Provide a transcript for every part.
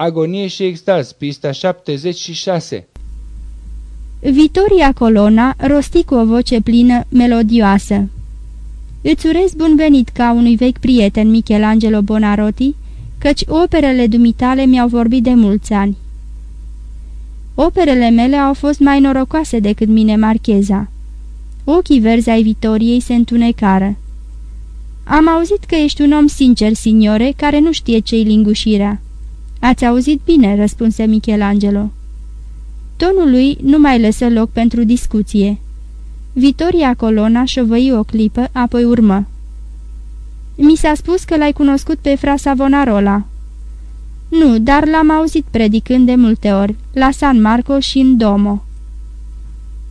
Agonie și extaz, pista 76 Vitoria Colona rosti cu o voce plină, melodioasă. Îți urez bun venit ca unui vechi prieten, Michelangelo Bonarotti, căci operele dumitale mi-au vorbit de mulți ani. Operele mele au fost mai norocoase decât mine marcheza. Ochii verzi ai Vitoriei se întunecară. Am auzit că ești un om sincer, signore, care nu știe ce-i lingușirea." Ați auzit bine," răspunse Michelangelo. Tonul lui nu mai lăsă loc pentru discuție. Vitoria Colona șovăi o clipă, apoi urmă. Mi s-a spus că l-ai cunoscut pe fra Savonarola." Nu, dar l-am auzit predicând de multe ori, la San Marco și în Domo."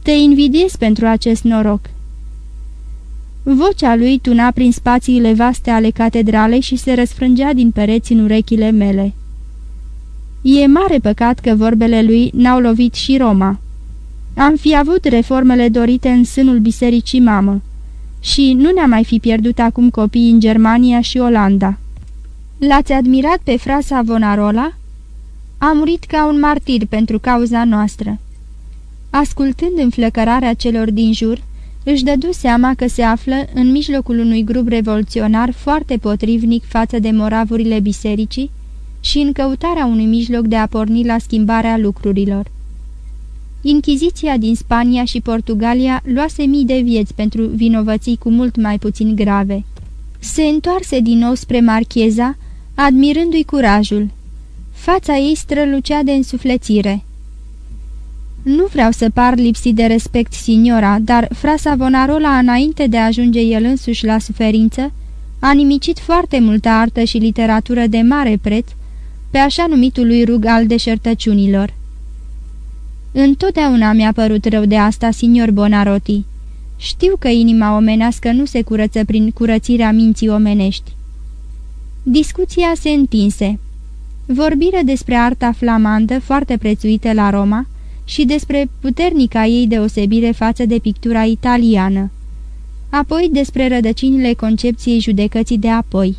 Te invidiez pentru acest noroc." Vocea lui tuna prin spațiile vaste ale catedralei și se răsfrângea din pereți în urechile mele. E mare păcat că vorbele lui n-au lovit și Roma. Am fi avut reformele dorite în sânul bisericii mamă și nu ne-am mai fi pierdut acum copii în Germania și Olanda. L-ați admirat pe frasa Vonarola? A murit ca un martir pentru cauza noastră. Ascultând înflăcărarea celor din jur, își dădu seama că se află în mijlocul unui grup revoluționar foarte potrivnic față de moravurile bisericii și în căutarea unui mijloc de a porni la schimbarea lucrurilor. Inchiziția din Spania și Portugalia luase mii de vieți pentru vinovății cu mult mai puțin grave. Se întoarse din nou spre marcheza, admirându-i curajul. Fața ei strălucea de însuflețire. Nu vreau să par lipsit de respect, signora, dar frasa Vonarola, înainte de a ajunge el însuși la suferință, a nimicit foarte multă artă și literatură de mare preț pe așa numitul lui rug al deșertăciunilor. Întotdeauna mi-a părut rău de asta, signor Bonarotti. Știu că inima omenească nu se curăță prin curățirea minții omenești. Discuția se întinse. Vorbire despre arta flamandă, foarte prețuită la Roma, și despre puternica ei deosebire față de pictura italiană. Apoi despre rădăcinile concepției judecății de apoi.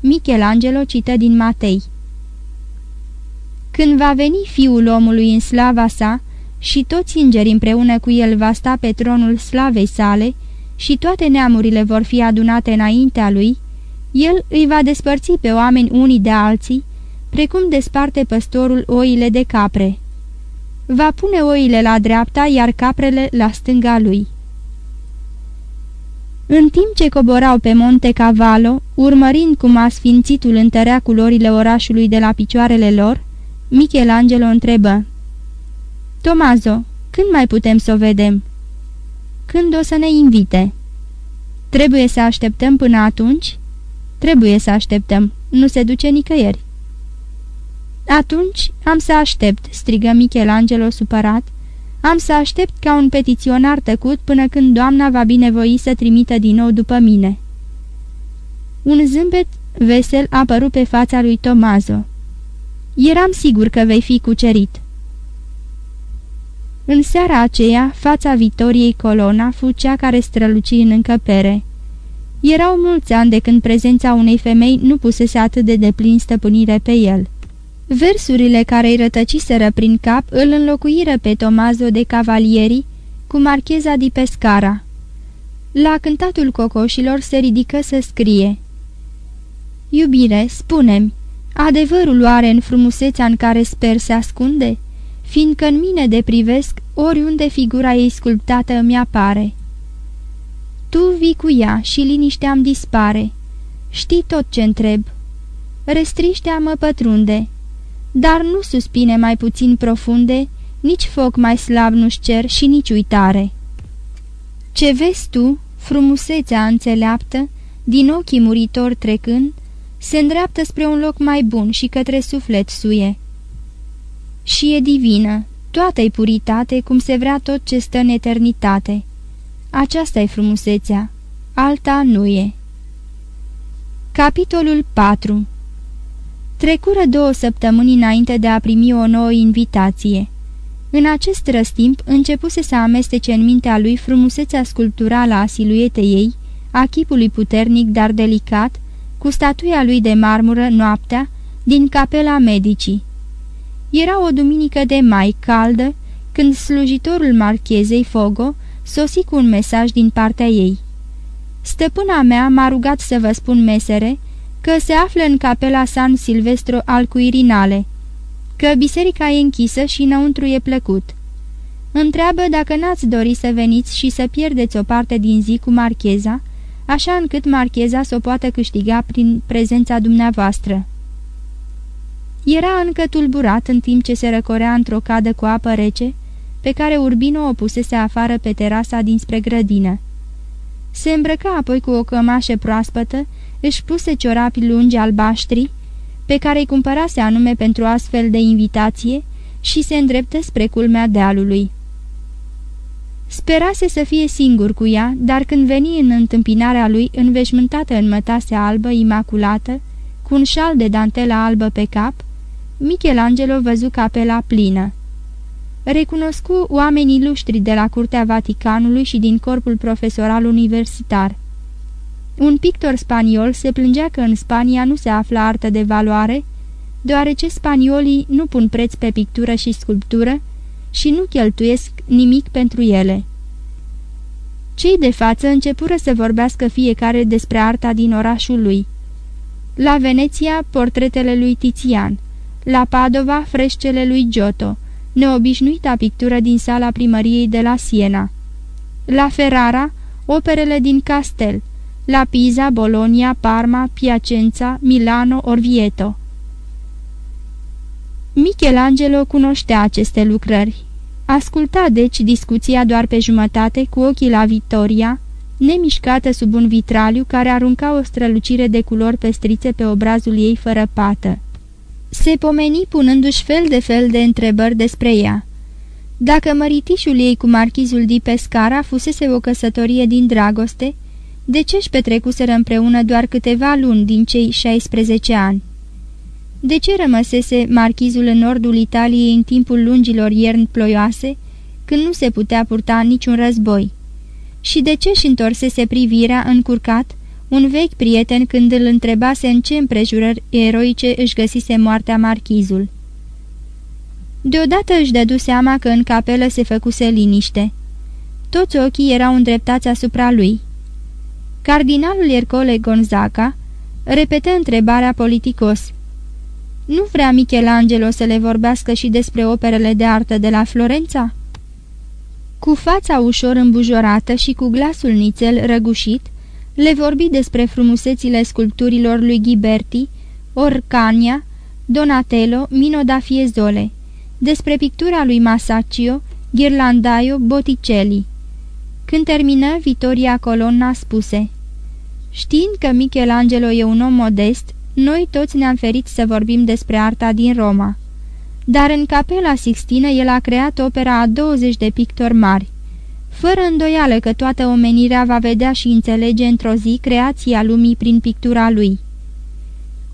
Michelangelo cită din Matei. Când va veni fiul omului în slava sa și toți îngerii împreună cu el va sta pe tronul slavei sale și toate neamurile vor fi adunate înaintea lui, el îi va despărți pe oameni unii de alții, precum desparte păstorul oile de capre. Va pune oile la dreapta, iar caprele la stânga lui. În timp ce coborau pe Monte Cavallo, urmărind cum a sfințitul întărea culorile orașului de la picioarele lor, Michelangelo întrebă. Tomazo, când mai putem să o vedem?" Când o să ne invite?" Trebuie să așteptăm până atunci?" Trebuie să așteptăm, nu se duce nicăieri." Atunci am să aștept," strigă Michelangelo supărat. Am să aștept ca un petiționar tăcut până când doamna va binevoi să trimită din nou după mine." Un zâmbet vesel a apărut pe fața lui Tomazo. Eram sigur că vei fi cucerit." În seara aceea, fața Vitoriei Colona fu cea care străluci în încăpere. Erau mulți ani de când prezența unei femei nu pusese atât de deplin stăpânire pe el. Versurile care îi rătăciseră prin cap îl înlocuiră pe Tomazo de Cavalieri cu Marcheza di Pescara. La cântatul cocoșilor se ridică să scrie Iubire, spune-mi, adevărul oare în frumusețea în care sper se ascunde? Fiindcă în mine de privesc, oriunde figura ei sculptată îmi apare. Tu vii cu ea și liniștea-mi dispare. Știi tot ce întreb. Restriștea mă pătrunde, dar nu suspine mai puțin profunde, nici foc mai slab nu-și cer și nici uitare. Ce vezi tu, frumusețea înțeleaptă, din ochii muritor trecând, se îndreaptă spre un loc mai bun și către suflet suie. Și e divină, toată-i puritate, cum se vrea tot ce stă în eternitate. aceasta e frumusețea, alta nu e. Capitolul 4 Trecură două săptămâni înainte de a primi o nouă invitație. În acest răstimp începuse să amestece în mintea lui frumusețea sculpturală a siluetei ei, a chipului puternic, dar delicat, cu statuia lui de marmură noaptea, din capela medicii. Era o duminică de mai caldă, când slujitorul marchezei Fogo sosi cu un mesaj din partea ei. Stăpâna mea m-a rugat să vă spun mesere că se află în capela San Silvestro al Cuirinale, că biserica e închisă și înăuntru e plăcut. Întreabă dacă n-ați dori să veniți și să pierdeți o parte din zi cu marcheza, așa încât marcheza să o poată câștiga prin prezența dumneavoastră. Era încă tulburat în timp ce se răcorea într-o cadă cu apă rece, pe care Urbino o pusese afară pe terasa dinspre grădină. Se îmbrăca apoi cu o cămașă proaspătă, își puse ciorapi lungi albaștri, pe care îi cumpărase anume pentru astfel de invitație, și se îndreptă spre culmea dealului. Sperase să fie singur cu ea, dar când veni în întâmpinarea lui, înveșmântată în mătase albă, imaculată, cu un șal de dantelă albă pe cap, Michelangelo văzu capela plină. Recunoscu oamenii luștri de la Curtea Vaticanului și din corpul profesoral universitar. Un pictor spaniol se plângea că în Spania nu se află artă de valoare, deoarece spaniolii nu pun preț pe pictură și sculptură și nu cheltuiesc nimic pentru ele. Cei de față începură să vorbească fiecare despre arta din orașul lui. La Veneția, portretele lui Tizian, la Padova, freșcele lui Giotto, neobișnuita pictură din sala primăriei de la Siena. La Ferrara, operele din Castel, la Pisa, Bologna, Parma, Piacenza, Milano, Orvieto. Michelangelo cunoștea aceste lucrări. Asculta deci discuția doar pe jumătate cu ochii la Victoria, nemișcată sub un vitraliu care arunca o strălucire de culori pestrițe pe obrazul ei fără pată. Se pomeni punându-și fel de fel de întrebări despre ea. Dacă măritișul ei cu marchizul Di Pescara fusese o căsătorie din dragoste, de ce își petrecuseră împreună doar câteva luni din cei 16 ani? De ce rămăsese marchizul în nordul Italiei în timpul lungilor ierni ploioase, când nu se putea purta niciun război? Și de ce își întorsese privirea încurcat un vechi prieten când îl întrebase în ce împrejurări eroice își găsise moartea marchizul? Deodată își dădu seama că în capelă se făcuse liniște. Toți ochii erau îndreptați asupra lui. Cardinalul Ercole Gonzaga repetă întrebarea politicos. Nu vrea Michelangelo să le vorbească și despre operele de artă de la Florența? Cu fața ușor îmbujorată și cu glasul nițel răgușit, le vorbi despre frumusețile sculpturilor lui Ghiberti, Orcania, Donatello, Mino da Fiesole, despre pictura lui Masaccio, Ghirlandaio, Botticelli. Când termină, Vitoria Colonna spuse Știind că Michelangelo e un om modest, noi toți ne-am ferit să vorbim despre arta din Roma. Dar în Capela Sixtină el a creat opera a 20 de pictori mari. Fără îndoială că toată omenirea va vedea și înțelege într-o zi creația lumii prin pictura lui.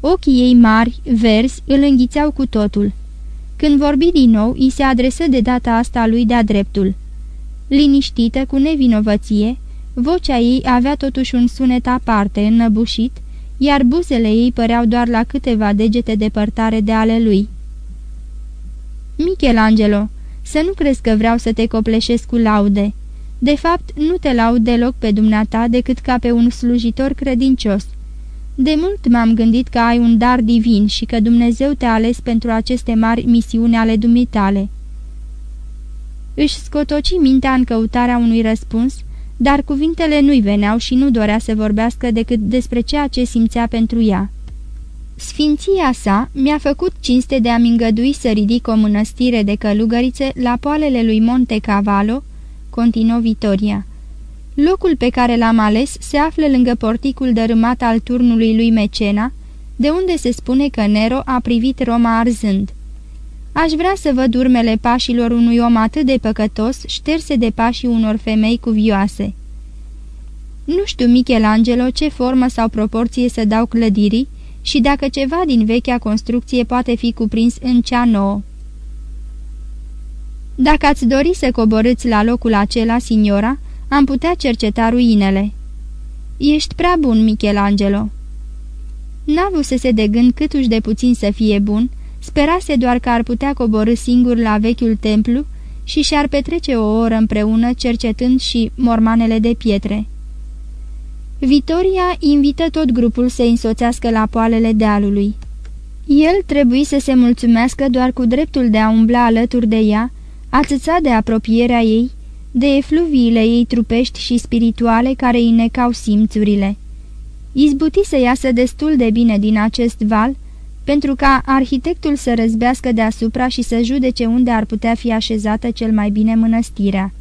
Ochii ei mari, verzi, îl înghițeau cu totul. Când vorbi din nou, îi se adresă de data asta lui de-a dreptul. Liniștită, cu nevinovăție, vocea ei avea totuși un sunet aparte, înnăbușit, iar buzele ei păreau doar la câteva degete depărtare de ale lui. Michelangelo, să nu crezi că vreau să te copleșesc cu laude. De fapt, nu te laud deloc pe dumneata decât ca pe un slujitor credincios. De mult m-am gândit că ai un dar divin și că Dumnezeu te-a ales pentru aceste mari misiuni ale dumitale. Își scotoci mintea în căutarea unui răspuns, dar cuvintele nu-i veneau și nu dorea să vorbească decât despre ceea ce simțea pentru ea. Sfinția sa mi-a făcut cinste de a-mi îngădui să ridic o mănăstire de călugărițe la poalele lui Monte Cavallo, continuă Vitoria. Locul pe care l-am ales se află lângă porticul dărâmat al turnului lui Mecena, de unde se spune că Nero a privit Roma arzând. Aș vrea să văd urmele pașilor unui om atât de păcătos, șterse de pașii unor femei cuvioase. Nu știu, Michelangelo, ce formă sau proporție să dau clădirii și dacă ceva din vechea construcție poate fi cuprins în cea nouă. Dacă ați dori să coborâți la locul acela, signora, am putea cerceta ruinele." Ești prea bun, Michelangelo." N-avusese de gând câtuși de puțin să fie bun, Sperase doar că ar putea coborâ singur la vechiul templu și și-ar petrece o oră împreună cercetând și mormanele de pietre. Vitoria invită tot grupul să însoțească la poalele dealului. El trebuie să se mulțumească doar cu dreptul de a umbla alături de ea, atâța de apropierea ei, de efluviile ei trupești și spirituale care îi necau simțurile. Izbuti să iasă destul de bine din acest val, pentru ca arhitectul să răzbească deasupra și să judece unde ar putea fi așezată cel mai bine mănăstirea.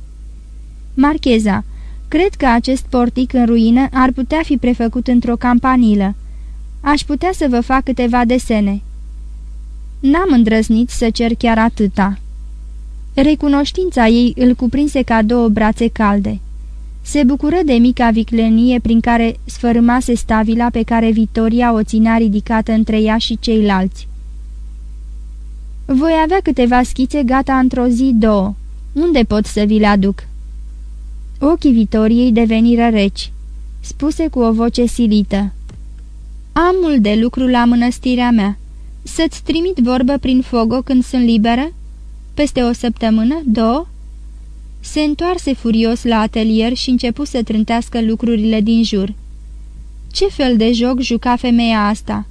Marcheza, cred că acest portic în ruină ar putea fi prefăcut într-o campanilă. Aș putea să vă fac câteva desene. N-am îndrăznit să cer chiar atâta. Recunoștința ei îl cuprinse ca două brațe calde. Se bucură de mica viclenie prin care sfărâmase stavila pe care Vitoria o ținea ridicată între ea și ceilalți. Voi avea câteva schițe gata într-o zi, două. Unde pot să vi le aduc?" Ochii Vitoriei deveniră reci. Spuse cu o voce silită. Am mult de lucru la mănăstirea mea. Să-ți trimit vorbă prin fogo când sunt liberă?" Peste o săptămână, două?" Se întoarse furios la atelier și începu să trântească lucrurile din jur. Ce fel de joc juca femeia asta?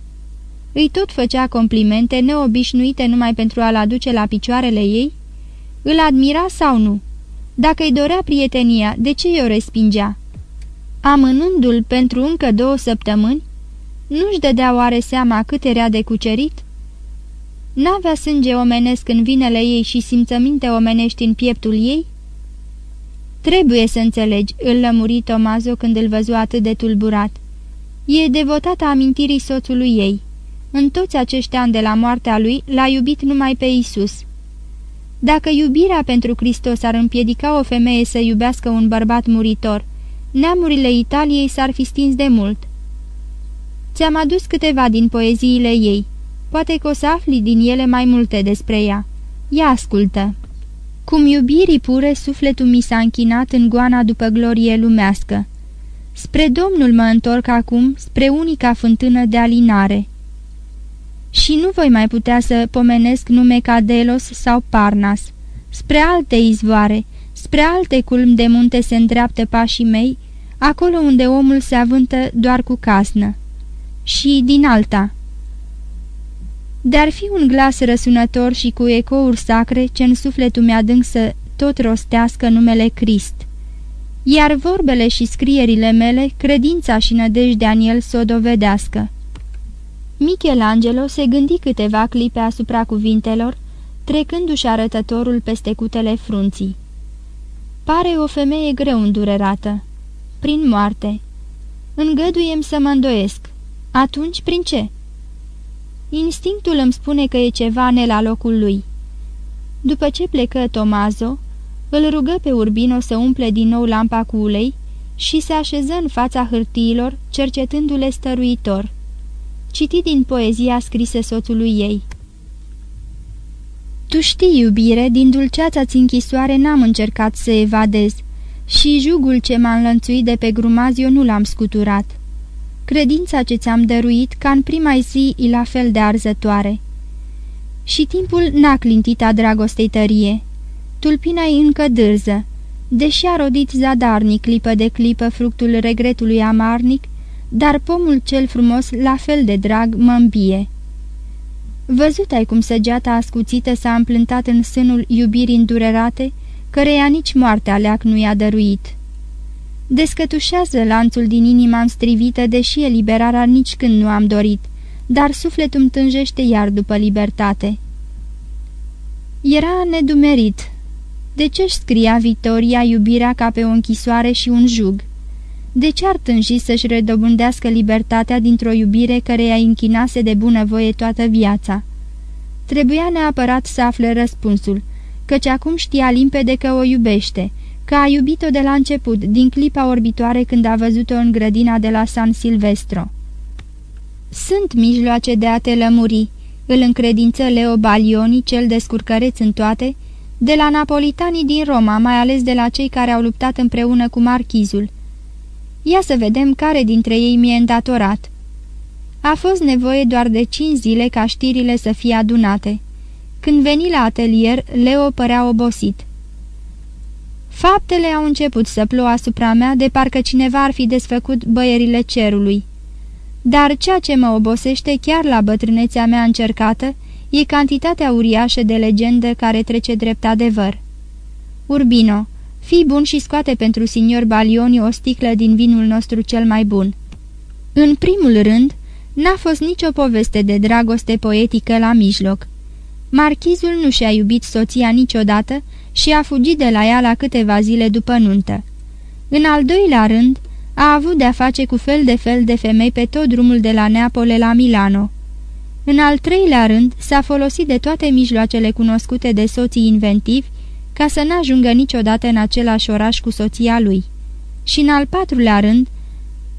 Îi tot făcea complimente neobișnuite numai pentru a-l aduce la picioarele ei? Îl admira sau nu? Dacă îi dorea prietenia, de ce i-o respingea? Amânându-l pentru încă două săptămâni, nu-și dădea oare seama cât era de cucerit? N-avea sânge omenesc în vinele ei și simțăminte omenești în pieptul ei? Trebuie să înțelegi, îl lămuri Tomazo când îl văzu atât de tulburat. E devotată amintirii soțului ei. În toți acești ani de la moartea lui, l-a iubit numai pe Isus. Dacă iubirea pentru Hristos ar împiedica o femeie să iubească un bărbat muritor, neamurile Italiei s-ar fi stins de mult. Ți-am adus câteva din poeziile ei. Poate că o să afli din ele mai multe despre ea. Ia ascultă. Cum iubirii pure, sufletul mi s-a închinat în goana după glorie lumească. Spre Domnul mă întorc acum, spre unica fântână de alinare. Și nu voi mai putea să pomenesc nume ca Delos sau Parnas. Spre alte izvoare, spre alte culmi de munte se îndreaptă pașii mei, acolo unde omul se avântă doar cu casnă. Și din alta, de-ar fi un glas răsunător și cu ecouri sacre ce în sufletul mi-adânc să tot rostească numele Crist. Iar vorbele și scrierile mele, credința și nădejdea în el să o dovedească. Michelangelo se gândi câteva clipe asupra cuvintelor, trecându-și arătătorul peste cutele frunții. Pare o femeie greu îndurerată. Prin moarte. Îngăduiem să mă îndoiesc. Atunci, prin ce?" Instinctul îmi spune că e ceva ne la locul lui. După ce plecă Tomazo, îl rugă pe Urbino să umple din nou lampa cu ulei și se așeză în fața hârtiilor, cercetându-le stăruitor. Citi din poezia scrisă soțului ei. Tu știi, iubire, din dulceața-ți închisoare n-am încercat să evadez și jugul ce m-a înlănțuit de pe grumaz eu nu l-am scuturat. Credința ce ți-am dăruit, ca în prima zi, e la fel de arzătoare. Și timpul n-a clintit a dragostei tărie. tulpina e încă dârză. Deși a rodit zadarnic clipă de clipă fructul regretului amarnic, dar pomul cel frumos, la fel de drag, mă îmbie. Văzut ai cum săgeata ascuțită s-a împlântat în sânul iubirii îndurerate, căreia nici moartea leac nu i-a dăruit. Descătușează lanțul din inima strivită, deși eliberarea nici când nu am dorit, dar sufletul îmi tânjește iar după libertate. Era nedumerit. De ce-și scria Vitoria iubirea ca pe o închisoare și un jug? De ce ar tânji să-și redobândească libertatea dintr-o iubire care i-a închinase de bunăvoie toată viața? Trebuia neapărat să afle răspunsul, căci acum știa limpede că o iubește, că a iubit-o de la început, din clipa orbitoare când a văzut-o în grădina de la San Silvestro. Sunt mijloace de a te lămuri, îl încredință Leo Balioni, cel descurcăreț în toate, de la napolitanii din Roma, mai ales de la cei care au luptat împreună cu marchizul. Ia să vedem care dintre ei mi-e îndatorat. A fost nevoie doar de cinci zile ca știrile să fie adunate. Când veni la atelier, Leo părea obosit. Faptele au început să plouă asupra mea de parcă cineva ar fi desfăcut băierile cerului. Dar ceea ce mă obosește chiar la bătrânețea mea încercată e cantitatea uriașă de legendă care trece drept adevăr. Urbino, fii bun și scoate pentru signor Balioni o sticlă din vinul nostru cel mai bun. În primul rând, n-a fost nicio poveste de dragoste poetică la mijloc. Marchizul nu și-a iubit soția niciodată și a fugit de la ea la câteva zile după nuntă. În al doilea rând, a avut de-a face cu fel de fel de femei pe tot drumul de la Neapole la Milano. În al treilea rând, s-a folosit de toate mijloacele cunoscute de soții inventivi ca să n-ajungă niciodată în același oraș cu soția lui. Și în al patrulea rând,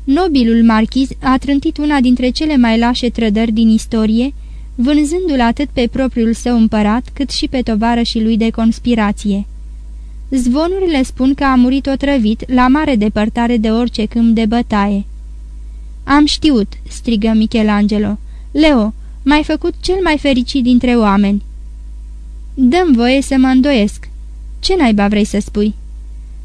nobilul marchiz a trântit una dintre cele mai lașe trădări din istorie, vânzându-l atât pe propriul său împărat, cât și pe și lui de conspirație. Zvonurile spun că a murit otrăvit, la mare depărtare de orice câmp de bătaie. Am știut," strigă Michelangelo. Leo, m-ai făcut cel mai fericit dintre oameni." Dăm voie să mă îndoiesc. Ce naiba vrei să spui?"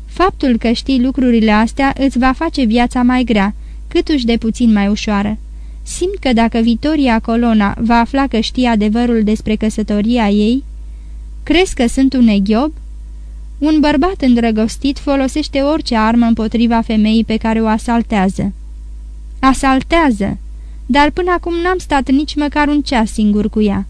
Faptul că știi lucrurile astea îți va face viața mai grea, câtuși de puțin mai ușoară. Simt că dacă Vitoria Colona va afla că știe adevărul despre căsătoria ei, crezi că sunt un eghiob? Un bărbat îndrăgostit folosește orice armă împotriva femeii pe care o asaltează. Asaltează! Dar până acum n-am stat nici măcar un ceas singur cu ea.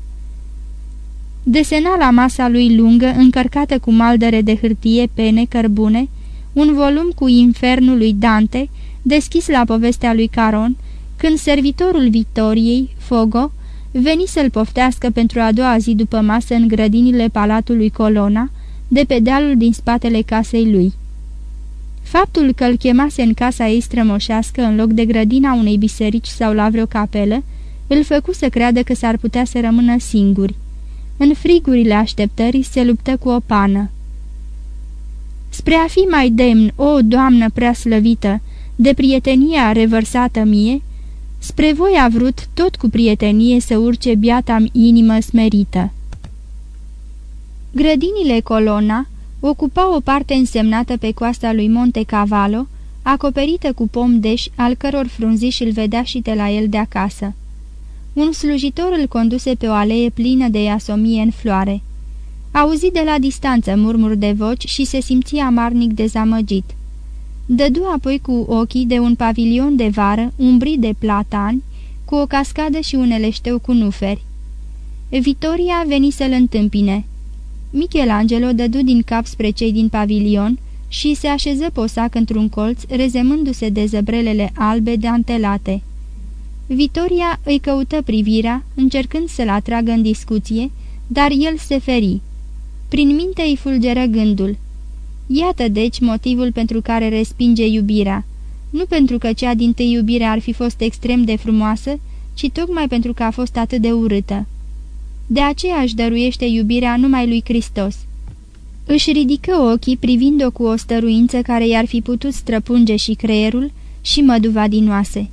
Desena la masa lui lungă, încărcată cu maldere de hârtie, pene, cărbune, un volum cu infernul lui Dante, deschis la povestea lui Caron, când servitorul Victoriei, Fogo, veni să-l poftească pentru a doua zi după masă în grădinile palatului Colona, de pe dealul din spatele casei lui. Faptul că îl chemase în casa ei strămoșească în loc de grădina unei biserici sau la vreo capelă, îl făcu să creadă că s-ar putea să rămână singuri. În frigurile așteptării se luptă cu o pană. Spre a fi mai demn, o, doamnă prea slăvită, de prietenia revărsată mie, spre voi a vrut tot cu prietenie să urce biata inimă smerită. Grădinile Colona ocupa o parte însemnată pe coasta lui Monte Cavallo, acoperită cu pom deș, al căror frunziș îl vedea și de la el de acasă. Un slujitor îl conduse pe o alee plină de iasomie în floare. Auzi de la distanță murmuri de voci și se simția amarnic dezamăgit. Dădu apoi cu ochii de un pavilion de vară, umbrit de platani, cu o cascadă și un eleșteu cu nuferi. Vitoria veni să-l întâmpine. Michelangelo dădu din cap spre cei din pavilion și se așeză posac într-un colț, rezemându-se de zăbrelele albe dantelate. Vitoria îi căută privirea, încercând să-l atragă în discuție, dar el se feri. Prin minte îi fulgeră gândul. Iată deci motivul pentru care respinge iubirea. Nu pentru că cea din tâi iubire ar fi fost extrem de frumoasă, ci tocmai pentru că a fost atât de urâtă. De aceea își dăruiește iubirea numai lui Hristos. Își ridică ochii privind-o cu o stăruință care i-ar fi putut străpunge și creierul și măduva din oase.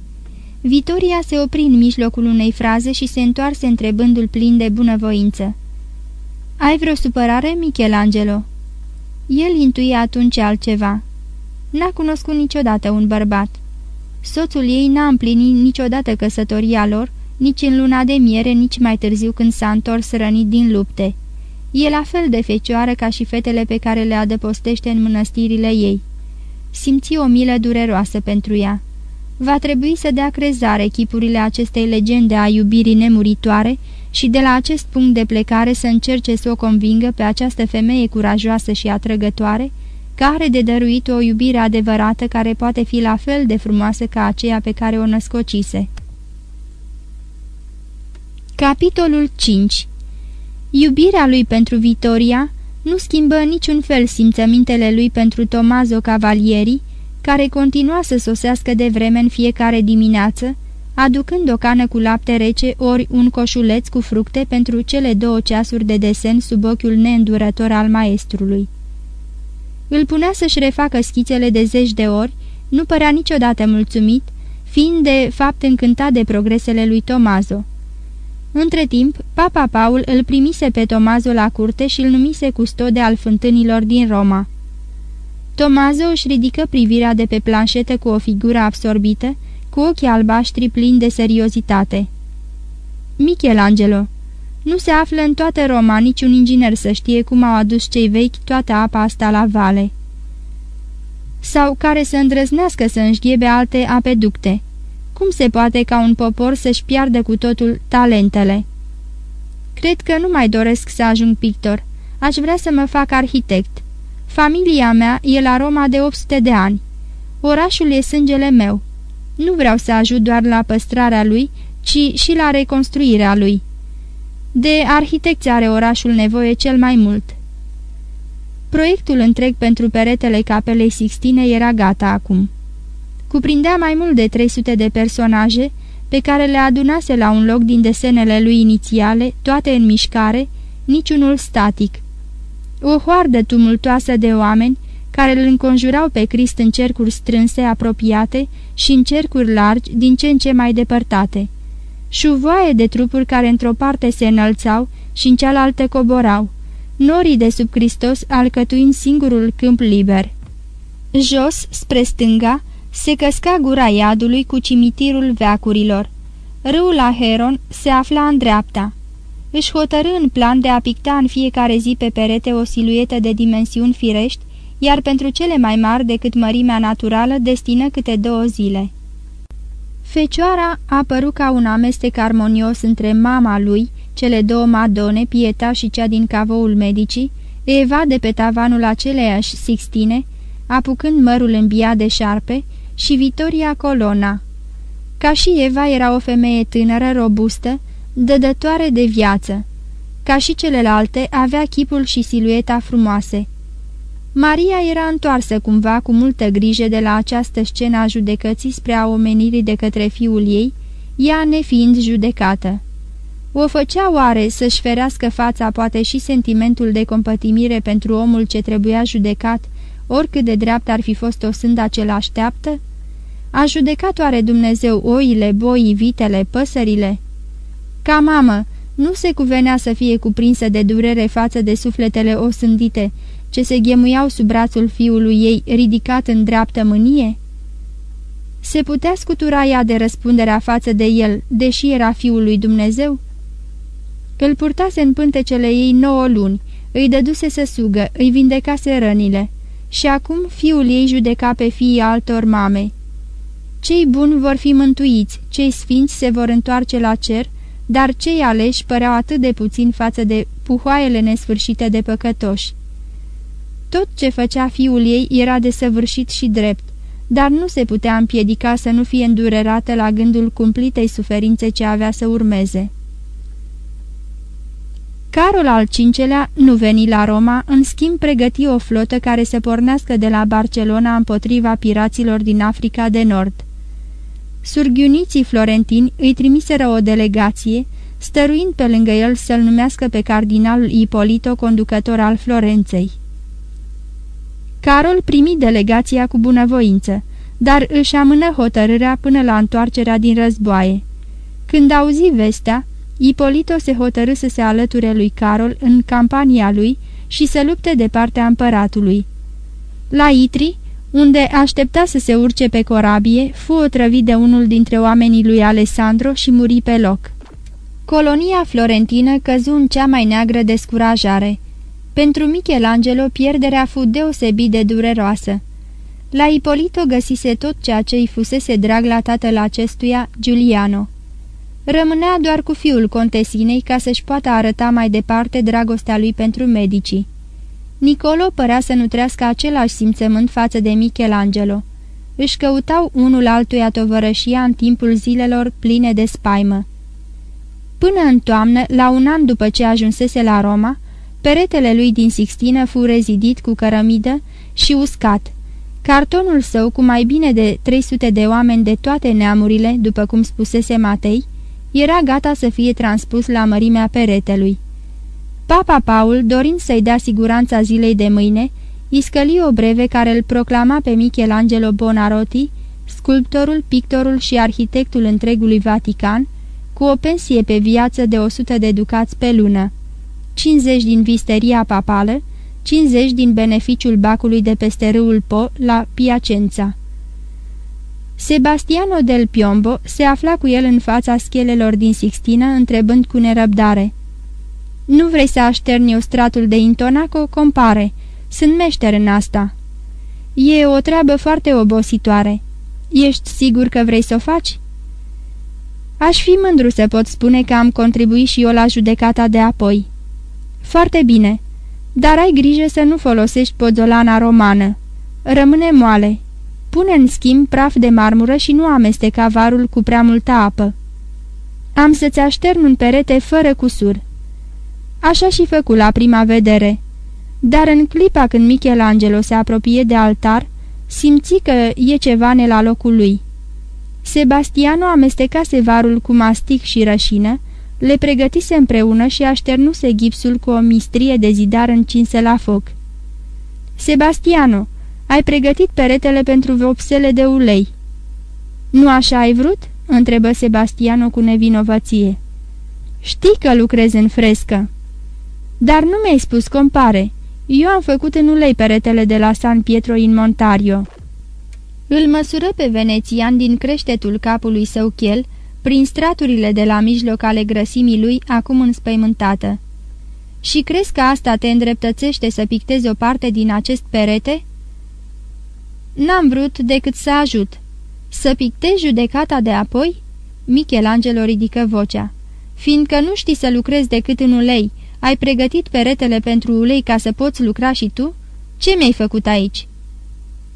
Vitoria se opri în mijlocul unei fraze și se întoarse întrebându-l plin de bunăvoință. Ai vreo supărare, Michelangelo?" El intuie atunci altceva. N-a cunoscut niciodată un bărbat. Soțul ei n-a împlinit niciodată căsătoria lor, nici în luna de miere, nici mai târziu când s-a întors rănit din lupte. E la fel de fecioară ca și fetele pe care le adăpostește în mănăstirile ei. Simți o milă dureroasă pentru ea. Va trebui să dea crezare echipurile acestei legende a iubirii nemuritoare și de la acest punct de plecare să încerce să o convingă pe această femeie curajoasă și atrăgătoare, care de dăruit o iubire adevărată care poate fi la fel de frumoasă ca aceea pe care o născocise. Capitolul 5 Iubirea lui pentru Vitoria nu schimbă niciun fel simțămintele lui pentru Tomazo Cavalieri, care continua să sosească de vreme în fiecare dimineață, aducând o cană cu lapte rece ori un coșuleț cu fructe pentru cele două ceasuri de desen sub ochiul neîndurător al maestrului. Îl punea să-și refacă schițele de zeci de ori, nu părea niciodată mulțumit, fiind de fapt încântat de progresele lui Tomazo. Între timp, Papa Paul îl primise pe Tomazo la curte și îl numise custode al fântânilor din Roma. Tomazo își ridică privirea de pe planșetă cu o figură absorbită, cu ochii albaștri plini de seriozitate. Michelangelo, nu se află în toată Roma niciun inginer să știe cum au adus cei vechi toată apa asta la vale. Sau care să îndrăznească să înșghebe alte apeducte. Cum se poate ca un popor să-și piardă cu totul talentele? Cred că nu mai doresc să ajung pictor. Aș vrea să mă fac arhitect. Familia mea e la Roma de 800 de ani. Orașul e sângele meu. Nu vreau să ajut doar la păstrarea lui, ci și la reconstruirea lui. De arhitecți are orașul nevoie cel mai mult. Proiectul întreg pentru peretele capelei Sixtine era gata acum. Cuprindea mai mult de 300 de personaje, pe care le adunase la un loc din desenele lui inițiale, toate în mișcare, niciunul static. O hoardă tumultoasă de oameni, care îl înconjurau pe Crist în cercuri strânse, apropiate și în cercuri largi, din ce în ce mai depărtate șuvoaie de trupuri care într-o parte se înălțau și în cealaltă coborau, norii de sub Hristos alcătuind singurul câmp liber. Jos, spre stânga, se căsca gura iadului cu cimitirul veacurilor. Râul Aheron se afla în dreapta. Își hotărâ în plan de a picta în fiecare zi pe perete o siluetă de dimensiuni firești, iar pentru cele mai mari decât mărimea naturală destină câte două zile. Fecioara a părut ca un amestec armonios între mama lui, cele două madone, Pieta și cea din cavoul medicii, Eva de pe tavanul aceleiași Sixtine, apucând mărul îmbiat de șarpe, și Vitoria Colona. Ca și Eva era o femeie tânără, robustă, dădătoare de viață. Ca și celelalte, avea chipul și silueta frumoase. Maria era întoarsă cumva cu multă grijă de la această scenă a judecății spre a omenirii de către fiul ei, ea nefiind judecată. O făcea oare să-și ferească fața poate și sentimentul de compătimire pentru omul ce trebuia judecat, oricât de dreaptă ar fi fost o sânda ce l-așteaptă? A judecat oare Dumnezeu oile, boii, vitele, păsările? Ca mamă, nu se cuvenea să fie cuprinsă de durere față de sufletele osândite, ce se ghemuiau sub brațul fiului ei ridicat în dreaptă mânie? Se putea scutura ea de răspunderea față de el, deși era fiul lui Dumnezeu? Îl purtase în pântecele ei nouă luni, îi dăduse să sugă, îi vindecase rănile și acum fiul ei judeca pe fiii altor mame. Cei buni vor fi mântuiți, cei sfinți se vor întoarce la cer, dar cei aleși păreau atât de puțin față de puhoaiele nesfârșite de păcătoși. Tot ce făcea fiul ei era desăvârșit și drept, dar nu se putea împiedica să nu fie îndurerată la gândul cumplitei suferințe ce avea să urmeze. Carol al V-lea nu veni la Roma, în schimb pregăti o flotă care să pornească de la Barcelona împotriva piraților din Africa de Nord. Surghiuniții florentini îi trimiseră o delegație, stăruind pe lângă el să-l numească pe cardinalul Ipolito conducător al Florenței. Carol primi delegația cu bunăvoință, dar își amână hotărârea până la întoarcerea din războaie. Când auzi vestea, Ipolito se hotărâ să se alăture lui Carol în campania lui și să lupte de partea împăratului. La Itri, unde aștepta să se urce pe corabie, fu otrăvit de unul dintre oamenii lui Alessandro și muri pe loc. Colonia florentină căzu în cea mai neagră descurajare. Pentru Michelangelo pierderea fu deosebit de dureroasă. La Ipolito găsise tot ceea ce îi fusese drag la tatăl acestuia, Giuliano. Rămânea doar cu fiul contesinei ca să-și poată arăta mai departe dragostea lui pentru medicii. Nicolo părea să nutrească același simțământ față de Michelangelo. Își căutau unul altuia tovărășia în timpul zilelor pline de spaimă. Până în toamnă, la un an după ce ajunsese la Roma, Peretele lui din Sixtină fu rezidit cu cărămidă și uscat. Cartonul său, cu mai bine de 300 de oameni de toate neamurile, după cum spusese Matei, era gata să fie transpus la mărimea peretelui. Papa Paul, dorind să-i dea siguranța zilei de mâine, iscăli o breve care îl proclama pe Michelangelo Bonarotti sculptorul, pictorul și arhitectul întregului Vatican, cu o pensie pe viață de 100 de ducați pe lună, 50 din visteria papală, 50 din beneficiul bacului de peste râul Po la Piacenza. Sebastiano del Piombo se afla cu el în fața schelelor din Sixtina, întrebând cu nerăbdare. Nu vrei să așterni eu stratul de intonaco? Compare. Sunt meșter în asta." E o treabă foarte obositoare. Ești sigur că vrei să o faci?" Aș fi mândru să pot spune că am contribuit și eu la judecata de apoi." Foarte bine, dar ai grijă să nu folosești pozolana romană. Rămâne moale. Pune în schimb praf de marmură și nu amesteca varul cu prea multă apă. Am să-ți aștern un perete fără cusur." Așa și făcu la prima vedere. Dar în clipa când Michelangelo se apropie de altar, simți că e ceva ne la locul lui. Sebastiano amestecase varul cu mastic și rășină, le pregătise împreună și așternuse gipsul cu o mistrie de zidar încinsă la foc. Sebastiano, ai pregătit peretele pentru vopsele de ulei." Nu așa ai vrut?" întrebă Sebastiano cu nevinovăție. Știi că lucrezi în frescă." Dar nu mi-ai spus compare. Eu am făcut în ulei peretele de la San Pietro in Montario." Îl măsură pe venețian din creștetul capului său chel, prin straturile de la mijloc ale grăsimii lui, acum înspăimântată. Și crezi că asta te îndreptățește să pictezi o parte din acest perete?" N-am vrut decât să ajut. Să pictezi judecata de apoi?" Michelangelo ridică vocea. Fiindcă nu știi să lucrezi decât în ulei, ai pregătit peretele pentru ulei ca să poți lucra și tu? Ce mi-ai făcut aici?"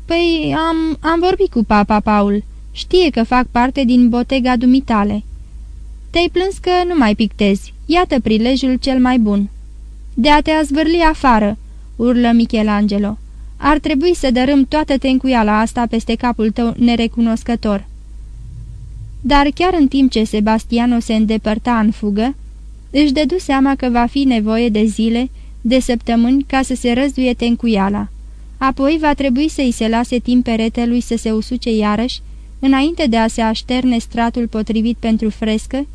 Păi, am, am vorbit cu papa Paul. Știe că fac parte din botega dumitale." Te-ai plâns că nu mai pictezi. Iată prilejul cel mai bun." De a te azvârli afară," urlă Michelangelo. Ar trebui să dărâm toată tencuiala asta peste capul tău nerecunoscător." Dar chiar în timp ce Sebastiano se îndepărta în fugă, își dădu seama că va fi nevoie de zile, de săptămâni ca să se răzduie tencuiala. Apoi va trebui să-i se lase timp peretelui să se usuce iarăși, înainte de a se așterne stratul potrivit pentru frescă,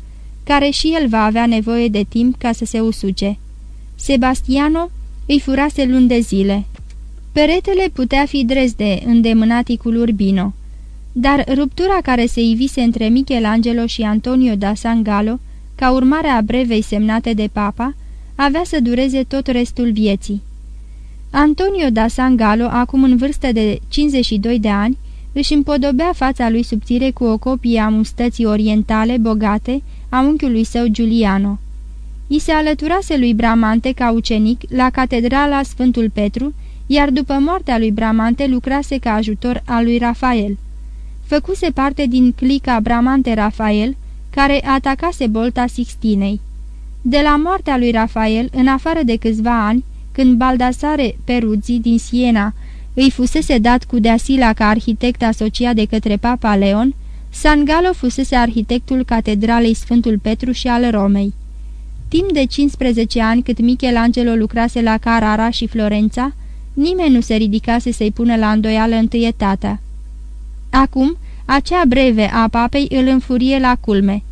care și el va avea nevoie de timp ca să se usuce. Sebastiano îi furase luni de zile. Peretele putea fi Dresde, îndemânaticul Urbino, dar ruptura care se ivise între Michelangelo și Antonio da Sangalo ca urmare a brevei semnate de papa, avea să dureze tot restul vieții. Antonio da Sangalo, acum în vârstă de 52 de ani, își împodobea fața lui subțire cu o copie a mustății orientale bogate a unchiului său Giuliano. I se alăturase lui Bramante ca ucenic la catedrala Sfântul Petru, iar după moartea lui Bramante lucrase ca ajutor al lui Rafael. Făcuse parte din clica Bramante-Rafael, care atacase bolta Sixtinei. De la moartea lui Rafael, în afară de câțiva ani, când Baldasare Peruzzi din Siena îi fusese dat cu deasila ca arhitect asociat de către Papa Leon, San Gallo fusese arhitectul catedralei Sfântul Petru și al Romei. Timp de 15 ani cât Michelangelo lucrase la Carara și Florența, nimeni nu se ridicase să-i pună la îndoială întâietatea. Acum, acea breve a papei îl înfurie la culme.